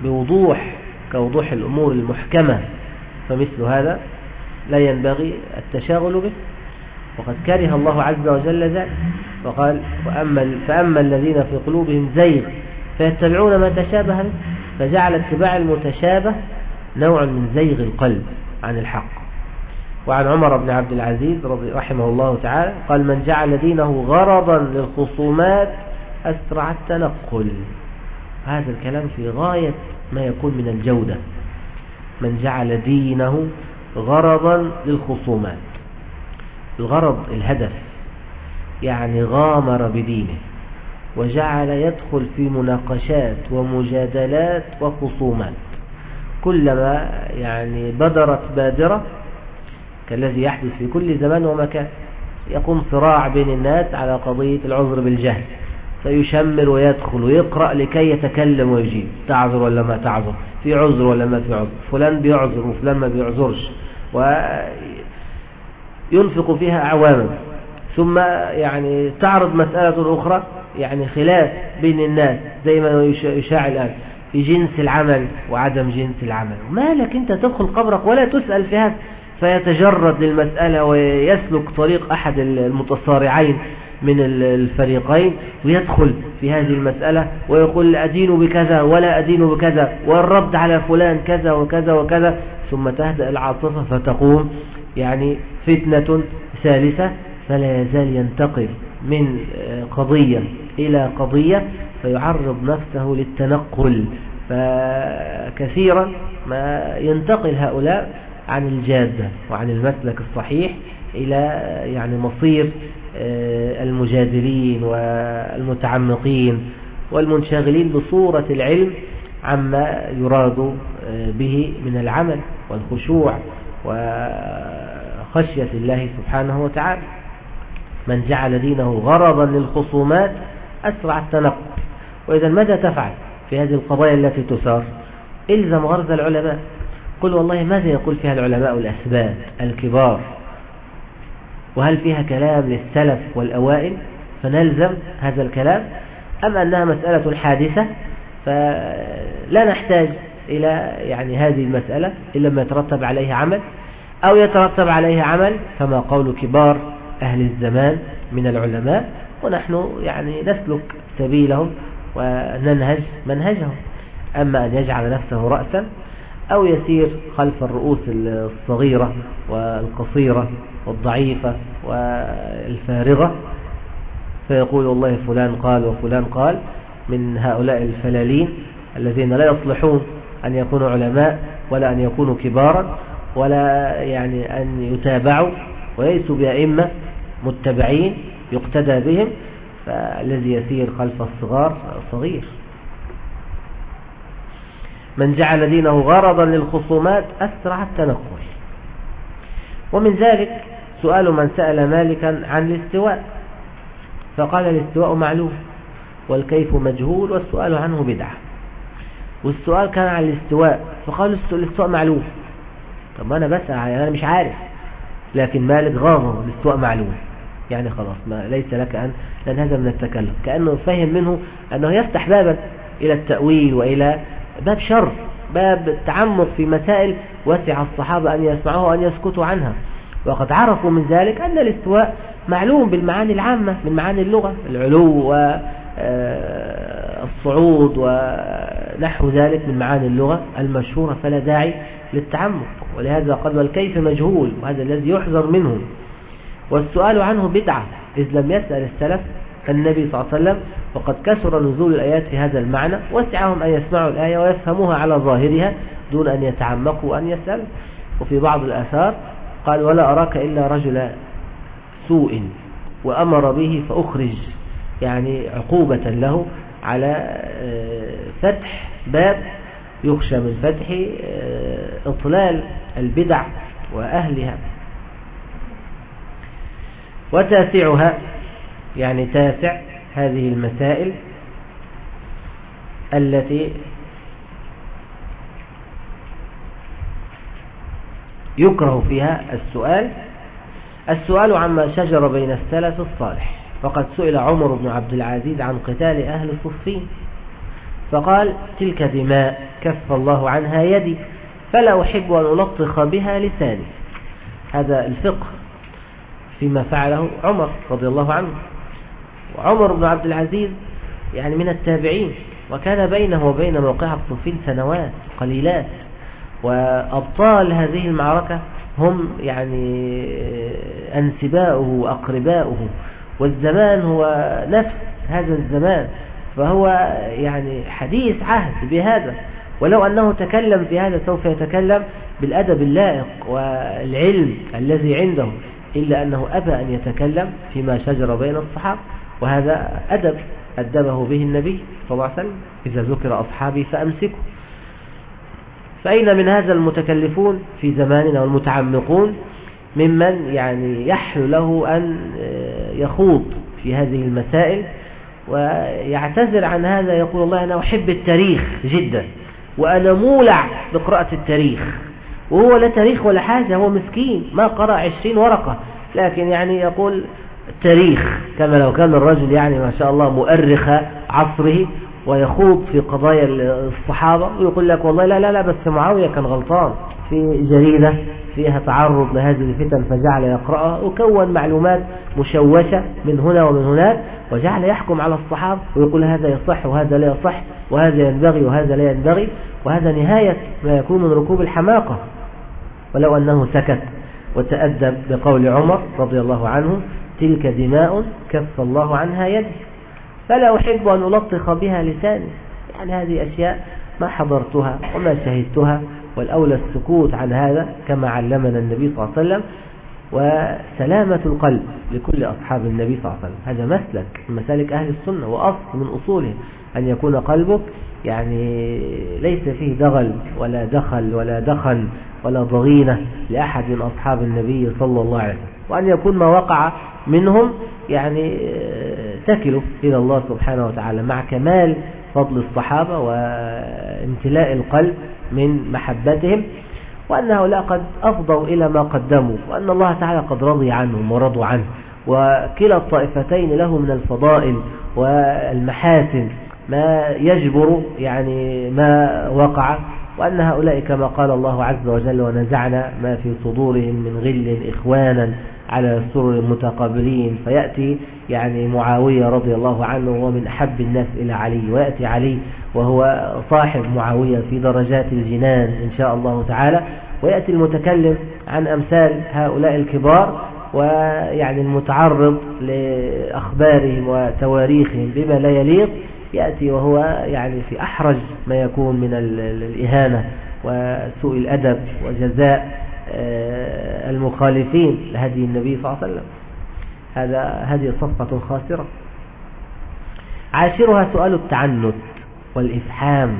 S1: بوضوح كوضوح الأمور المحكمة فمثل هذا لا ينبغي التشاغل به. وقد كره الله عز وجل ذلك. وقال وأما فأما الذين في قلوبهم زيغ فيتبعون ما تشابه فجعل اتباع المتشابه نوع من زيغ القلب عن الحق. وعن عمر بن عبد العزيز رضي رحمه الله تعالى قال من جعل دينه غرضا للخصومات أسرع التنقل. هذا الكلام في غاية ما يكون من الجودة. من جعل دينه غرضا للخصومات. الغرض الهدف يعني غامر بدينه وجعل يدخل في مناقشات ومجادلات وخصومات. كلما يعني بدرت بادرة كالذي يحدث في كل زمان ومكان يقوم صراع بين الناس على قضية العذر بالجهل. فيشمر ويدخل ويقرأ لكي يتكلم ويجيب تعذر ولا ما تعذر؟ في عذر ولا ما في عذر؟ فلان بيعذر وفلان ما بيعذرش. وينفق فيها أعواما. ثم يعني تعرض مسألة أخرى يعني خلاف بين الناس زي ما يشاع الآن في جنس العمل وعدم جنس العمل. ما لك أنت تدخل قبرك ولا تسأل في هذا؟ فيتجرد للمسألة ويسلك طريق أحد المتصارعين من الفريقين ويدخل في هذه المسألة ويقول أدين بكذا ولا أدين بكذا والرد على فلان كذا وكذا وكذا ثم تهدأ العاطفة فتقوم يعني فتنة ثالثة فلا يزال ينتقل من قضية إلى قضية فيعرض نفسه للتنقل. فكثيرا ما ينتقل هؤلاء عن الجادة وعن المسلك الصحيح إلى يعني مصير آه، المجادلين والمتعمقين والمنشغلين بصورة العلم عما يراد آه، به من العمل والخشوع وخشية الله سبحانه وتعالى. من جعل دينه غرضا للخصومات أسرع التنقل. وإذا ماذا تفعل في هذه القضايا التي تثار؟ إلزم غرز العلماء. قل والله ماذا يقول فيها العلماء الأسباب الكبار؟ وهل فيها كلام للسلف والأوائل؟ فنلزم هذا الكلام. أم أنها مسألة حادثة؟ فلا نحتاج إلى يعني هذه المسألة إلا ما يترتب عليه عمل. أو يترتب عليه عمل فما قول كبار أهل الزمان من العلماء ونحن يعني نسلك سبيلهم وننهج منهجهم. أما أن يجعل نفسه رأسا أو يسير خلف الرؤوس الصغيرة والقصيرة والضعيفة والفارغة فيقول والله فلان قال وفلان قال من هؤلاء الفلالين الذين لا يصلحون أن يكونوا علماء ولا أن يكونوا كبارا ولا يعني أن يتابعوا وليسوا بأئمة متبعين يقتدى بهم فالذي يسير خلف الصغار صغير. من جعل دينه غرضا للخصومات أسرع التنقل. ومن ذلك سؤال من سأل مالكا عن الاستواء فقال الاستواء معلوم والكيف مجهول والسؤال عنه بدعة. والسؤال كان عن الاستواء فقال الاستواء معلوم. طب أنا بسأل أنا مش عارف لكن مالك غاضه الاستواء معلوم. يعني خلاص ما ليس لك أن هذا من التكلم. كأنه فهم منه أنه يفتح بابا إلى التأويل وإلى باب شر باب التعمق في مسائل وسع الصحابة أن يسمعوها وأن يسكتوا عنها. وقد عرفوا من ذلك أن الاستواء معلوم بالمعاني العامة من معاني اللغة العلو والصعود آه، ونحو ذلك من معاني اللغة المشهورة فلا داعي للتعمق. ولهذا قال والكيف مجهول؟ وهذا الذي يحذر منه. والسؤال عنه بدعة إذ لم يسأل السلف النبي صلى الله عليه وسلم وقد كثر نزول الآيات في هذا المعنى وسعهم أن يسمعوا الآية ويفهموها على ظاهرها دون أن يتعمقوا وأن يسألوا. وفي بعض الآثار قال ولا أراك إلا رجل سوء وأمر به فأخرج. يعني عقوبة له على آه، فتح باب يخشى من فتح آه، إطلال البدع وأهلها. وتاسعها يعني تاسع هذه المسائل التي يكره فيها السؤال. السؤال عما شجر بين السلف الصالح. فقد سئل عمر بن عبد العزيز عن قتال أهل صفين فقال تلك دماء كف الله عنها يدي فلا أحب أن ألطخ بها لساني. هذا الفقه فيما فعله عمر رضي الله عنه. وعمر بن عبد العزيز يعني من التابعين. وكان بينه وبين موقع الصفين سنوات قليلات. وأبطال هذه المعركة هم يعني أنسباؤه وأقرباؤه. والزمان هو نفس هذا الزمان. فهو يعني حديث عهد بهذا. ولو أنه تكلم في هذا سوف يتكلم بالأدب اللائق والعلم الذي عنده. إلا أنه أبى أن يتكلم فيما شجر بين الصحابة وهذا أدب أدبه به النبي صلى الله عليه وسلم إذا ذكر أصحابي فأمسكوا فأين من هذا المتكلفون في زماننا والمتعمقون ممن يعني يحل له أن يخوض في هذه المسائل ويعتذر عن هذا يقول الله أنا أحب التاريخ جدا وأنا مولع بقراءة التاريخ. وهو لا تاريخ ولا حاجة هو مسكين ما قرأ عشرين ورقة. لكن يعني يقول تاريخ كما لو كان الرجل يعني ما شاء الله مؤرخ عصره ويخوض في قضايا الصحابة ويقول لك والله لا لا لا بس معاوية كان غلطان. في جريدة فيها تعرض لهذه الفتن فجعل يقرأها وكون معلومات مشوشة من هنا ومن هناك وجعل يحكم على الصحابة ويقول هذا يصح وهذا لا يصح وهذا ينبغي وهذا لا ينبغي. وهذا نهاية ما يكون من ركوب الحماقة. ولو أنه سكت وتأدب بقول عمر رضي الله عنه تلك دماء كف الله عنها يده. فلا أحب أن ألطخ بها لساني. يعني هذه أشياء ما حضرتها وما شهدتها والأولى السكوت عن هذا كما علمنا النبي صلى الله عليه وسلم وسلامة القلب لكل أصحاب النبي صلى الله عليه وسلم. هذا مسلك من مسالك أهل السنة وأصل من أصولهم أن يكون قلبك يعني ليس فيه دغل ولا دخل ولا دخن ولا ضغينة لأحد من أصحاب النبي صلى الله عليه وسلم. وأن يكون ما وقع منهم يعني تكله إلى الله سبحانه وتعالى مع كمال فضل الصحابة وامتلاء القلب من محبتهم وأن هؤلاء قد أفضوا إلى ما قدموا وأن الله تعالى قد رضي عنهم ورضوا عنه. وكلا الطائفتين له من الفضائل والمحاسن ما يجبر يعني ما وقع وأن هؤلاء كما قال الله عز وجل ونزعنا ما في صدورهم من غل إخوانا على سرر متقابلين فيأتي يعني معاوية رضي الله عنه وهو من أحب الناس إلى علي ويأتي علي وهو صاحب معاوية في درجات الجنان إن شاء الله تعالى ويأتي المتكلم عن أمثال هؤلاء الكبار ويعني المتعرض لأخبارهم وتواريخهم بما لا يليق. يأتي وهو يعني في أحرج ما يكون من الإهانة وسوء الأدب وجزاء آه، المخالفين لهدي النبي صلى الله عليه وسلم. هذا هذه صفقة خاسرة. عاشرها سؤال التعنت والإفحام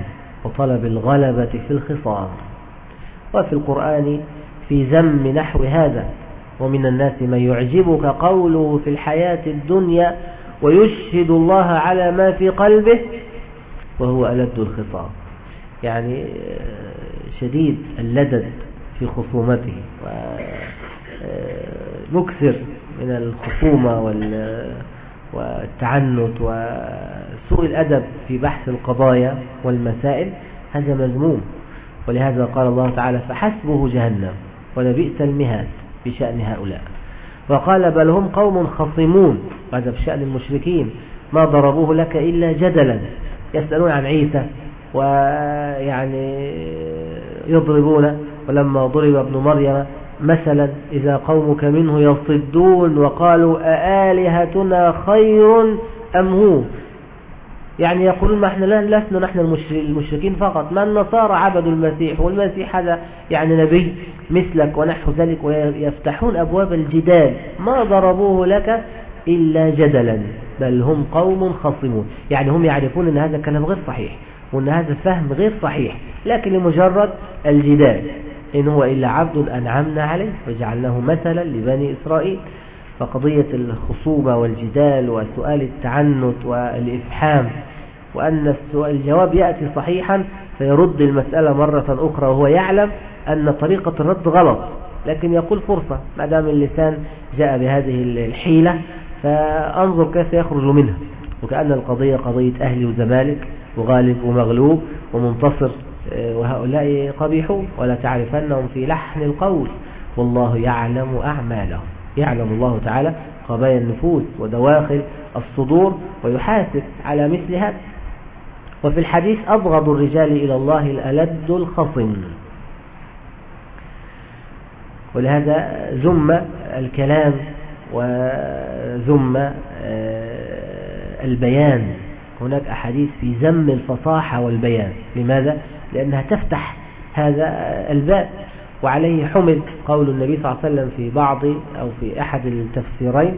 S1: وطلب الغلبة في الخصام. وفي القرآن في ذم نحو هذا ومن الناس من يعجبك قوله في الحياة الدنيا ويشهد الله على ما في قلبه وهو ألد الخطاب. يعني آه، شديد اللدد في خصومته ونكثر من الخصومة والتعنت وسوء الأدب في بحث القضايا والمسائل. هذا مذموم. ولهذا قال الله تعالى فحسبه جهنم ولبئس المهاد بشأن هؤلاء. وقال بل هم قوم خصمون. هذا بشأن المشركين ما ضربوه لك إلا جدلا. يسألون عن عيسى ويعني يضربون. ولما ضرب ابن مريم مثلا إذا قومك منه يصدون وقالوا أآلهتنا خير أم هو؟ يعني يقولون ما إحنا لسنا نحن المشركين فقط. ما النصارى عبدوا المسيح والمسيح هذا يعني نبي مثلك ونحو ذلك ويفتحون أبواب الجدال. ما ضربوه لك إلا جدلا بل هم قوم خصمون. يعني هم يعرفون أن هذا كلام غير صحيح وأن هذا فهم غير صحيح. لكن لمجرد الجدال إن هو إلا عبد أنعمنا عليه وجعلناه مثلا لبني إسرائيل. فقضية الخصوبة والجدال وسؤال التعنت والإفحام وأن الجواب يأتي صحيحا فيرد المسألة مرة أخرى وهو يعلم أن طريقة الرد غلط. لكن يقول فرصة ما دام اللسان جاء بهذه الحيلة فأنظر كيف يخرج منها. وكأن القضية قضية أهلي وزمالك وغالب ومغلوب ومنتصر آه، وهؤلاء قبيحون ولا تعرفنهم في لحن القول. والله يعلم أعمالهم. يعلم الله تعالى قضايا النفوس ودواخل الصدور ويحاسب على مثل هذا. وفي الحديث أبغض الرجال إلى الله الألد الخصم. ولهذا ذم الكلام وذم آه، البيان. هناك أحاديث في ذم الفصاحة والبيان. لماذا؟ لأنها تفتح هذا الباب. وعليه حمل قول النبي صلى الله عليه وسلم في بعض أو في أحد التفسيرين.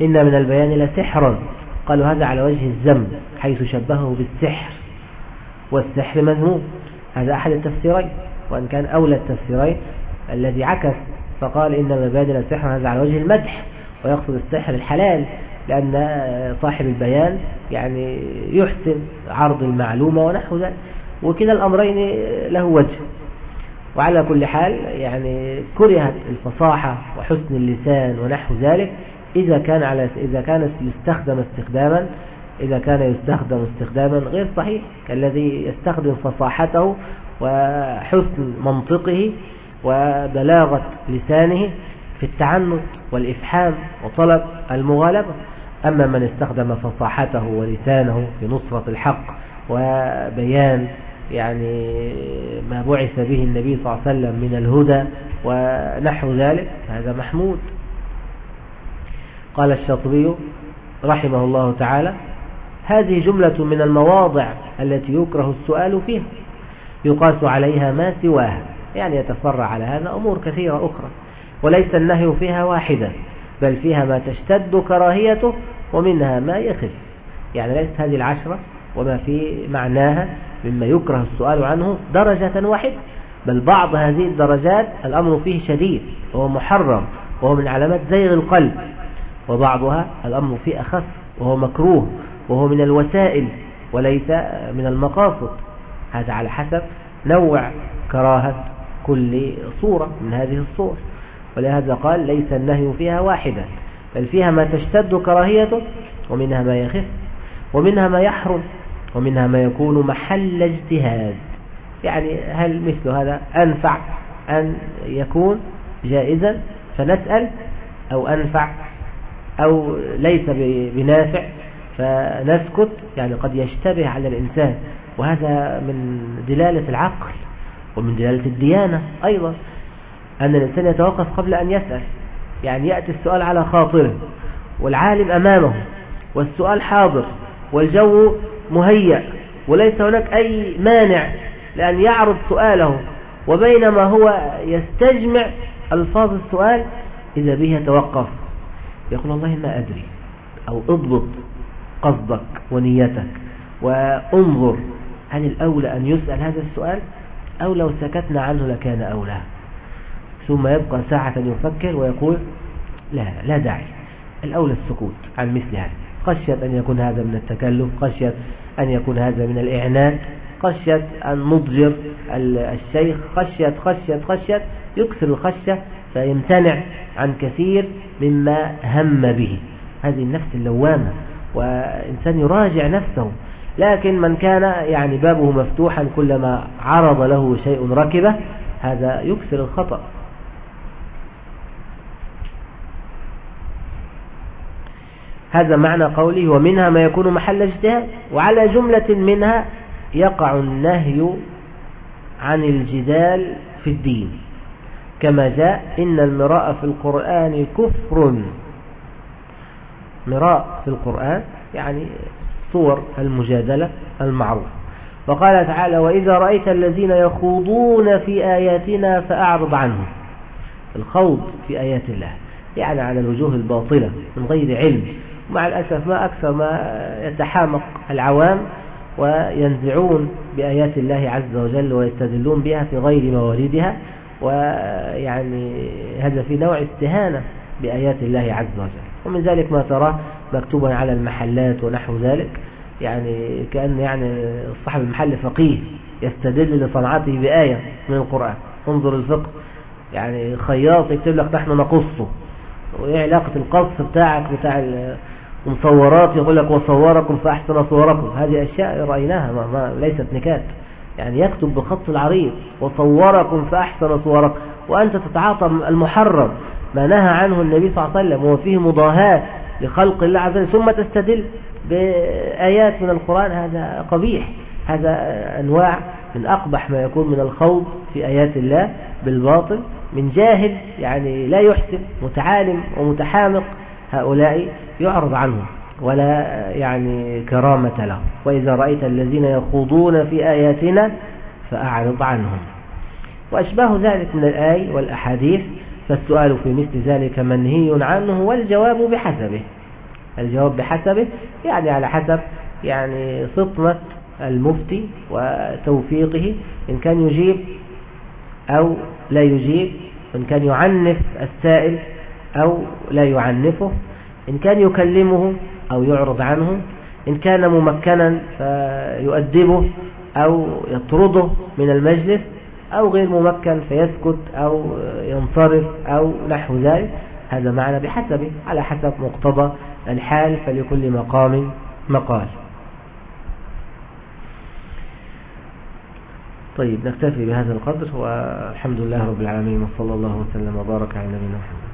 S1: إن من البيان لسحرا قالوا هذا على وجه الزم حيث شبهه بالسحر. والسحر مذموم. هذا أحد التفسيرين. وأن كان أولى التفسيرين الذي عكس فقال إن من البيان لسحر هذا على وجه المدح ويقصد السحر الحلال لأن صاحب البيان يعني يحسن عرض المعلومة ونحو ذلك وكلا الأمرين له وجه وعلى كل حال يعني كرهت الفصاحة وحسن اللسان ونحو ذلك إذا كان على إذا كان يستخدم استخداما إذا كان يستخدم استخداما غير صحيح كالذي يستخدم فصاحته وحسن منطقه وبلاغة لسانه في التعنت والإفحام وطلب المغالبة. أما من استخدم فصاحته ولسانه في نصرة الحق وبيان يعني ما بعث به النبي صلى الله عليه وسلم من الهدى ونحو ذلك هذا محمود. قال الشاطبي رحمه الله تعالى هذه جملة من المواضع التي يكره السؤال فيها. يقاس عليها ما سواها. يعني يتفرع على هذا أمور كثيرة أخرى. وليس النهي فيها واحدا بل فيها ما تشتد كراهيته ومنها ما يخف. يعني ليست هذه العشرة وما في معناها مما يكره السؤال عنه درجة واحدة بل بعض هذه الدرجات الأمر فيه شديد وهو محرم وهو من علامات زيغ القلب. وبعضها الأمر فيه أخف وهو مكروه وهو من الوسائل وليس من المقاصد. هذا على حسب نوع كراهة كل صورة من هذه الصور. ولهذا قال ليس النهي فيها واحدا بل فيها ما تشتد كراهيته ومنها ما يخف ومنها ما يحرم ومنها ما يكون محل اجتهاد. يعني هل مثل هذا أنفع أن يكون جائزا؟ فنسأل أو أنفع أو ليس بنافع فنسكت. يعني قد يشتبه على الإنسان وهذا من دلالة العقل ومن دلالة الديانة أيضا أن الإنسان يتوقف قبل أن يسأل. يعني يأتي السؤال على خاطره والعالم أمامه والسؤال حاضر والجو مهيأ وليس هناك أي مانع لأن يعرض سؤاله. وبينما هو يستجمع ألفاظ السؤال إذا به يتوقف. يقول والله ما أدري أو اضبط قصدك ونيتك وأنظر هل الأولى أن يسأل هذا السؤال؟ أو لو سكتنا عنه لكان أولى. ثم يبقى ساعة يفكر ويقول لا لا داعي. الأولى السكوت عن مثل هذا. خشية أن يكون هذا من التكلف خشية أن يكون هذا من الإعنات خشية أن نضجر الشيخ خشية خشية خشية يكسر الخشية فيمتنع عن كثير مما هم به. هذه النفس اللوامة وإنسان يراجع نفسه. لكن من كان يعني بابه مفتوحا كلما عرض له شيء ركبه هذا يكسر الخطأ. هذا معنى قوله ومنها ما يكون محل اجتهاد وعلى جملة منها يقع النهي عن الجدال في الدين. كما جاء إن المراء في القرآن كفر. مراء في القرآن يعني صور المجادلة المعروف وقال تعالى وإذا رأيت الذين يخوضون في آياتنا فأعرض عنهم. الخوض في آيات الله يعني على الوجوه الباطلة من غير علم. مع الأسف ما أكثر ما يتحامق العوام وينزعون بآيات الله عز وجل ويستدلون بها في غير مواردها ويعني هذا في نوع استهانة بآيات الله عز وجل. ومن ذلك ما تراه مكتوبا على المحلات ونحو ذلك. يعني كأن يعني صاحب المحل فقيه يستدل لصنعته بآية من القرآن. انظر الفقه. يعني خياط يكتب لك نحن نقصه. وإيه علاقة القص بتاعك بتاع المصورات؟ يقول لك وصوركم فأحسن صوركم. هذه أشياء رأيناها ما ما ليست نكات. يعني يكتب بخط العريض. وصوركم فأحسن صوركم. وأنت تتعاطى المحرم. ما نهى عنه النبي صلى الله عليه وسلم. وفيه مضاهاة. لخلق الله عز وجل ثم تستدل بآيات من القرآن. هذا قبيح هذا أنواع من أقبح ما يكون من الخوض في آيات الله بالباطل. من جاهل يعني لا يحسن متعالم ومتحامق هؤلاء يعرض عنهم ولا يعني كرامة لهم وإذا رأيت الذين يخوضون في آياتنا فأعرض عنهم. وأشباه ذلك من الآي والأحاديث فالسؤال في مثل ذلك منهي عنه والجواب بحسبه. الجواب بحسبه يعني على حسب يعني فطنة المفتي وتوفيقه إن كان يجيب أو لا يجيب إن كان يعنف السائل أو لا يعنفه إن كان يكلمه أو يعرض عنه إن كان ممكنا فيؤدبه أو يطرده من المجلس أو غير ممكن فيسكت أو ينصرف أو نحو ذلك. هذا معنى بحسبه على حسب مقتضى الحال فلكل مقام مقال. طيب نكتفي بهذا القدر والحمد لله رب العالمين وصلى الله وسلم وبارك على نبينا محمد.